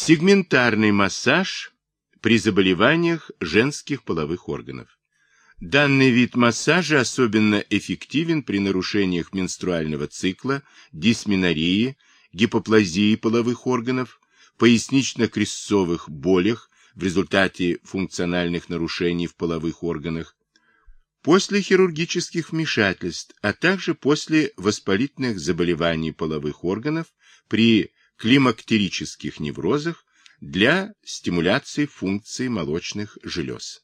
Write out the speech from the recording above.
Сегментарный массаж при заболеваниях женских половых органов. Данный вид массажа особенно эффективен при нарушениях менструального цикла, дисменории, гипоплазии половых органов, пояснично-крестцовых болях в результате функциональных нарушений в половых органах, после хирургических вмешательств, а также после воспалительных заболеваний половых органов при климактерических неврозах для стимуляции функции молочных желез.